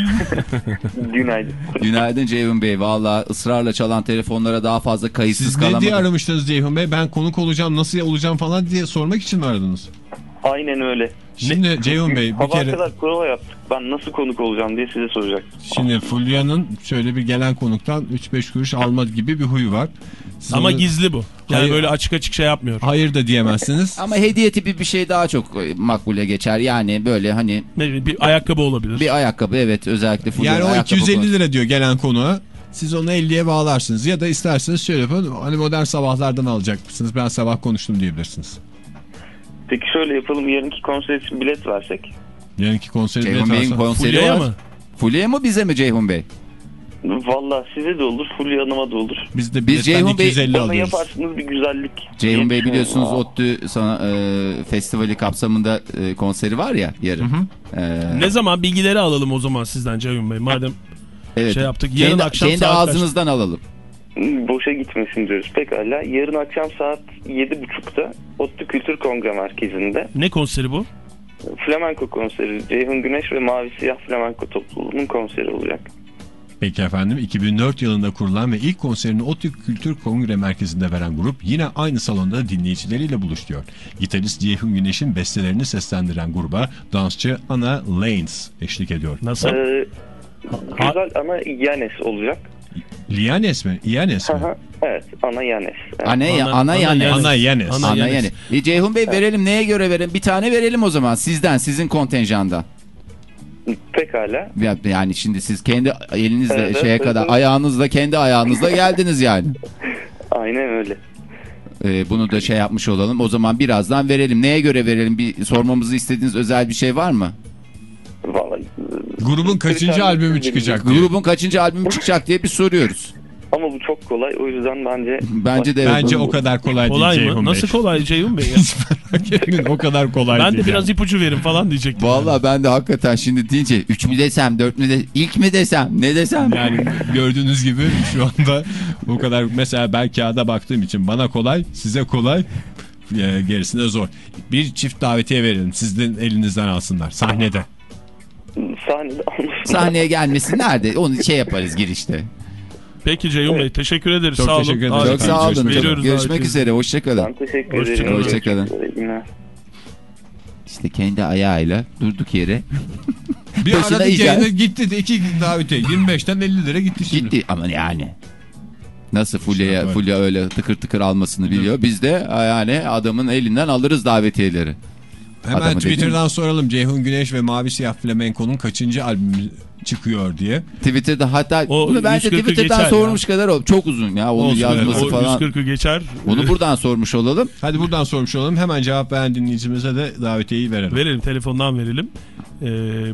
[LAUGHS] Günaydın. Günaydın Ceyhun Bey. Valla ısrarla çalan telefonlara daha fazla kayıtsız Siz ne diye aramıştınız Ceyhun Bey? Ben konuk olacağım nasıl olacağım falan diye sormak için mi aradınız? Aynen öyle. Şimdi Ceyhun Bey bir Sabah kere kadar prova yaptık. Ben nasıl konuk olacağım diye size soracak. şimdi Fulya'nın şöyle bir gelen konuktan 3-5 kuruş alma gibi bir huyu var. Siz Ama onu gizli bu. Yani Hayır. böyle açık açık şey yapmıyor. hayır da diyemezsiniz. [LAUGHS] Ama hediye tipi bir şey daha çok makbule geçer. Yani böyle hani bir ayakkabı olabilir. bir ayakkabı evet özellikle full Yani o ayakkabı 250 lira diyor gelen konuğa. Siz onu 50'ye bağlarsınız ya da isterseniz şöyle yapın. Hani modern sabahlardan alacak mısınız? Ben sabah konuştum diyebilirsiniz. Peki şöyle yapalım. Yarınki konser için bilet versek. Yarınki konseri Ceyhun bilet Bey'in konseri Fulya'ya var. mı? Fulya'ya mı bize mi Ceyhun Bey? Valla size de olur. Fulya Hanım'a da olur. Biz de Biz Ceyhun Bey- 250 Bana alıyoruz. yaparsınız bir güzellik. Ceyhun Bey biliyorsunuz Aa. ODTÜ sana, e, festivali kapsamında e, konseri var ya yarın. E, Ne zaman bilgileri alalım o zaman sizden Ceyhun Bey. Madem evet. şey yaptık. Yarın kendi, akşam kendi saat kaç? ağzınızdan alalım. Boşa gitmesin diyoruz. Pekala. Yarın akşam saat 7.30'da ODTÜ Kültür Kongre Merkezi'nde Ne konseri bu? Flamenko konseri. Ceyhun Güneş ve Mavi Siyah Flamenko topluluğunun konseri olacak. Peki efendim 2004 yılında kurulan ve ilk konserini ODTÜ Kültür Kongre Merkezi'nde veren grup yine aynı salonda dinleyicileriyle buluşuyor. Gitarist Ceyhun Güneş'in bestelerini seslendiren gruba dansçı Anna Lanes eşlik ediyor. Nasıl? Ee, güzel ana Yanes olacak. Lianes mi? Ianes mi? Evet ana Yanes. Evet. Ana, Ana- ana, yani. Ana Yanes. Ana- Ana Yanes. yani. E, Ceyhun Bey verelim neye göre verelim? Bir tane verelim o zaman sizden sizin kontenjandan. Pekala. Ya- Yani şimdi siz kendi elinizle Evet, şeye evet, kadar evet. ayağınızla kendi ayağınızla geldiniz yani. [LAUGHS] Aynen öyle. E, bunu da şey yapmış olalım. O zaman birazdan verelim. Neye göre verelim? Bir sormamızı istediğiniz özel bir şey var mı? Grubun kaçıncı albümü çıkacak? belirleyin. Grubun kaçıncı albümü çıkacak diye bir soruyoruz. Ama bu çok kolay. O yüzden bence... Bence de evet. Bence o kadar kolay, Kolay değil mı? Ceyhun Bey. Nasıl kolay Ceyhun Bey ya? [LAUGHS] Merak etmeyin, o kadar kolay ben değil. de biraz yani. ipucu verin falan diyecektim. Valla ben de hakikaten şimdi deyince 3 mü desem 4 mü desem ilk mi desem ne desem. Yani gördüğünüz gibi şu anda bu kadar mesela ben kağıda baktığım için bana kolay size kolay e, gerisine zor. Bir çift davetiye verelim sizden elinizden alsınlar sahnede. Sahnede. Sahneye gelmesi nerede? Onu şey yaparız girişte. Peki Ceyhun Bey teşekkür ederiz. Çok sağ olun. teşekkür ederiz. Harika. Çok sağ olun. Veriyoruz Görüşmek üzere. Hoşçakalın. Ben teşekkür Hoşça ederim. kalın. Hoşça kalın. Yine. İşte kendi ayağıyla durduk yere Bir icat. yayına gitti de iki davetiye 25'ten 50 lira gitti şimdi. gitti ama yani. Nasıl Fulya'ya böyle. Fulya öyle tıkır tıkır almasını biliyor. Biz de yani adamın elinden alırız davetiyeleri. Hemen Twitter'dan soralım. Ceyhun Güneş ve Mavi Siyah Flamenco'nun kaçıncı albümü çıkıyor diye. Twitter'da hatta O bunu bence 140'ı Twitter'dan sormuş kadar o. Çok uzun ya onun Olsun, yazması evet. O falan. 140'ı geçer. Bunu buradan sormuş olalım. Hadi buradan sormuş olalım. Hemen cevap veren dinleyicimize de davetiyeyi verelim. Verelim telefondan verelim. Ee,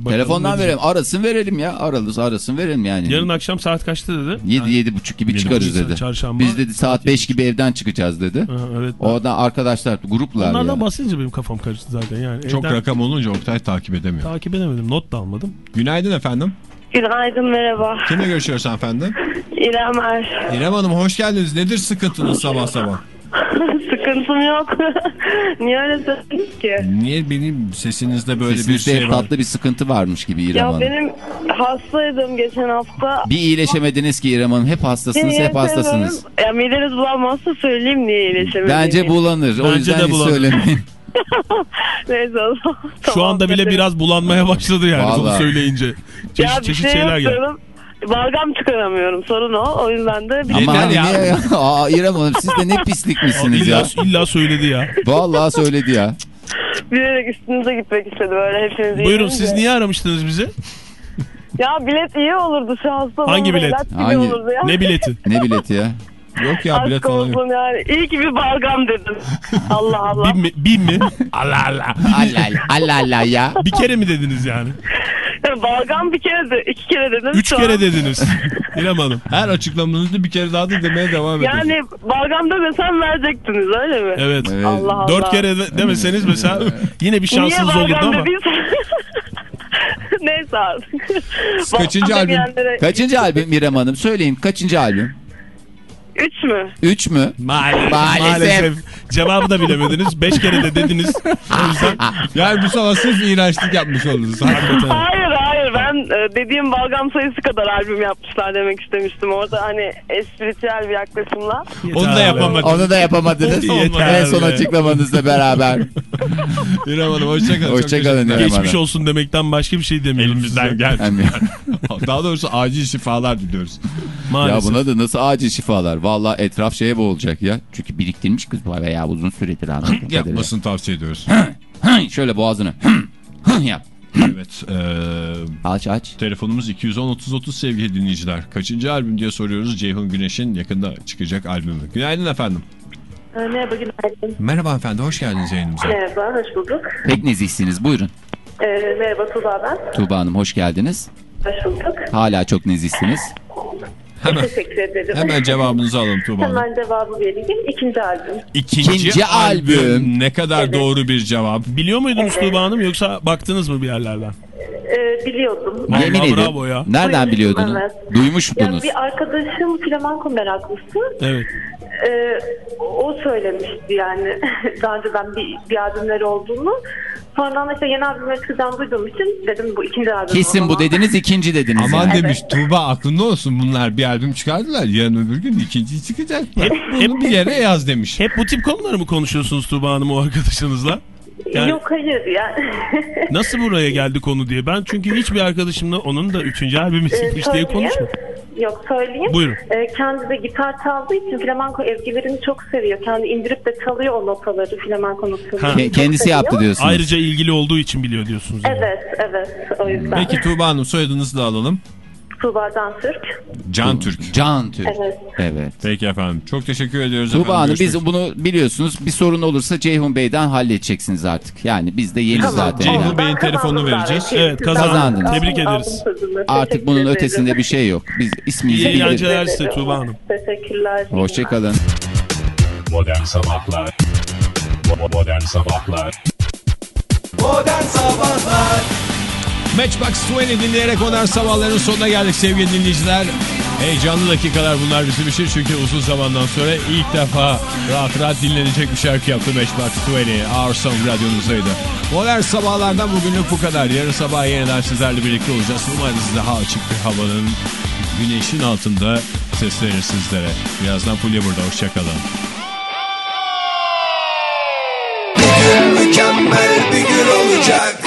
Telefondan verelim. Arasın verelim ya. Aralız arasın verelim yani. Yarın akşam saat kaçta dedi? 7 yedi buçuk gibi Yedi çıkarız buçuk dedi. çarşamba. Biz dedi saat 5 gibi evden çıkacağız dedi. Ha, evet. Oradan arkadaşlar gruplar Onlardan ya. bahsedince benim kafam karıştı zaten yani. Çok Evden rakam olunca Oktay takip edemiyor. takip edemedim. Not da almadım. Günaydın efendim. Günaydın merhaba. Kimle görüşüyoruz efendim? İrem Er. İrem Hanım hoş geldiniz. Nedir sıkıntınız sabah sabah? [LAUGHS] Sıkıntım yok. [LAUGHS] Niye öyle söylediniz ki? Niye benim sesinizde böyle bir Sesinizde şey hep var? tatlı bir sıkıntı varmış gibi İrem Ya Hanım. benim hastaydım geçen hafta. Bir iyileşemediniz ki İrem Hanım. Hep hastasınız, hep hastasınız. Ya mideniz bulanmazsa söyleyeyim niye iyileşemedim. Bence bulanır. O Bence yüzden de bulanır. söylemeyin. [LAUGHS] [LAUGHS] Neyse o zaman. Şu Tamam, anda bile biraz bulanmaya başladı yani bunu Vallahi. söyleyince. Çeşit Ya çeşit şey şeyler geldi. Balgam çıkaramıyorum sorun o. O yüzden de bir Ama Yeter hani ya. niye ya? [LAUGHS] Aa, İrem Hanım siz de ne pislik misiniz ya? İlla, illa söyledi ya. Vallahi söyledi ya. bilerek üstünüze gitmek istedi böyle hepiniz Buyurun yiyince. siz niye aramıştınız bizi? Ya bilet iyi olurdu şu hasta. Hangi bilet? Hangi? olurdu ya. Ne bileti? Ne bileti ya? Yok ya bilet falan yok. olsun yani. İyi ki bir balgam dedim. Allah Allah. Bin mi? Bin mi? Allah Allah. Allah Allah Allah ya. Bir kere mi dediniz yani? balgam bir kere de iki kere dedim. Üç kere an- dediniz. [LAUGHS] İrem Hanım. Her açıklamanızda bir kere daha da demeye devam ediyorsunuz. Yani balgam demesem verecektiniz öyle mi? Evet. Evet. Allah Allah. Dört kere de- demeseniz mesela yine bir şansınız olurdu ama. [LAUGHS] Neyse artık. Kaçıncı Balgam albüm? Kaçıncı albüm İrem Hanım? Söyleyin kaçıncı albüm? Üç mü? Üç mü? Maalesef. Maalesef. Maalesef. Cevabı da bilemediniz. Beş kere de dediniz. O yüzden [LAUGHS] Yani bu sabah siz iğrençlik yapmış oldunuz. hakikaten. Hayır e, dediğim balgam sayısı kadar albüm yapmışlar demek istemiştim. Orada hani espritüel bir yaklaşımla. Onu da yapamadım. Onu da yapamadınız. Yeter en son açıklamanızla beraber. [LAUGHS] İrem Hanım hoşçakalın. Hoşçakalın İrem Geçmiş Hanım. olsun demekten başka bir şey demiyoruz. Elimizden size. gel. Yani- [LAUGHS] Daha doğrusu acil şifalar diliyoruz. ya Maalesef. buna da nasıl acil şifalar? Vallahi etraf şeye boğulacak ya. Çünkü biriktirmiş kız veya uzun süredir anladığım. [LAUGHS] Yapmasını tavsiye ediyoruz. Şöyle boğazını yap. Evet. eee, Aç aç. telefonumuz 210-30-30 sevgili dinleyiciler. Kaçıncı albüm diye soruyoruz. Ceyhun Güneş'in yakında çıkacak albümü. Günaydın efendim. Merhaba günaydın. Merhaba efendim. Hoş geldiniz yayınımıza. Merhaba hoş bulduk. Pek nezihsiniz buyurun. Ee, merhaba Tuba ben. Tuğba Hanım hoş geldiniz. Hoş bulduk. Hala çok nezihsiniz. Hemen, Teşekkür ederim. hemen cevabınızı alalım Tuğba Hanım. Hemen cevabı vereyim. İkinci albüm. İkinci, İkinci albüm. albüm. Ne kadar Evet. doğru bir cevap. Biliyor muydunuz Tuğba Hanım yoksa baktınız mı bir yerlerden? Ee, biliyordum. Vallahi Yemin ederim. bravo ya. Nereden biliyordunuz? Evet. Duymuştunuz. Ya bir arkadaşım flamenko meraklısı. Evet. Ee, o söylemişti yani [LAUGHS] daha önceden bir, bir albümleri olduğunu. Sonradan işte yeni albümleri çıkacağını duyduğum için dedim bu ikinci albüm. Kesin o bu zaman. dediniz ikinci dediniz. Aman yani. demiş Tuğba aklında olsun bunlar bir albüm çıkardılar. Yarın öbür gün ikinci çıkacak. Hep- Bunu hep- bir yere yaz demiş. Hep bu tip konuları mı konuşuyorsunuz Tuğba Hanım o arkadaşınızla? Yani Yok hayır yani. [LAUGHS] nasıl buraya geldi konu diye. Ben çünkü hiçbir arkadaşımla onun da üçüncü albümü Ee, çıkmış diye söyleyeyim. konuşmadım. Yok söyleyeyim. Buyurun. Ee, kendi de gitar çaldığı için flamenko ezgilerini çok seviyor. Kendi indirip de çalıyor o notaları flamenko notaları. Ke- kendisi seviyor. yaptı diyorsunuz. Ayrıca ilgili olduğu için biliyor diyorsunuz. yani. Evet evet o yüzden. Peki Tuğba Hanım soyadınızı da alalım. Tuğba Türk. Can Türk. Can Türk. Evet. Evet. Peki efendim. Çok teşekkür ediyoruz Tuğba efendim. Hanım biz bunu biliyorsunuz bir sorun olursa Ceyhun Bey'den halledeceksiniz artık. Yani biz de yeni Tamam. zaten. Ceyhun yani. Bey'in telefonunu vereceğiz. davetiye. Evet, kazandınız. Kazandınız. Tebrik Aldım ederiz. Artık bunun ederim. ötesinde bir şey yok. Biz isminizi İyi biliriz. eğlenceler size Tuğba Hanım. Teşekkürler. Hoşçakalın. Modern Sabahlar Modern Sabahlar Modern Sabahlar Matchbox 20 dinleyerek modern sabahların sonuna geldik sevgili dinleyiciler. Heyecanlı dakikalar bunlar bizim için çünkü uzun zamandan sonra ilk defa rahat rahat dinlenecek bir şarkı yaptı Matchbox 20. Our Song radyonuzdaydı. Modern sabahlardan bugünlük bu kadar. Yarın sabah yeniden sizlerle birlikte olacağız. Umarız daha açık bir havanın güneşin altında seslenir sizlere. Birazdan Fulya burada. Hoşçakalın. Mükemmel bir gün olacak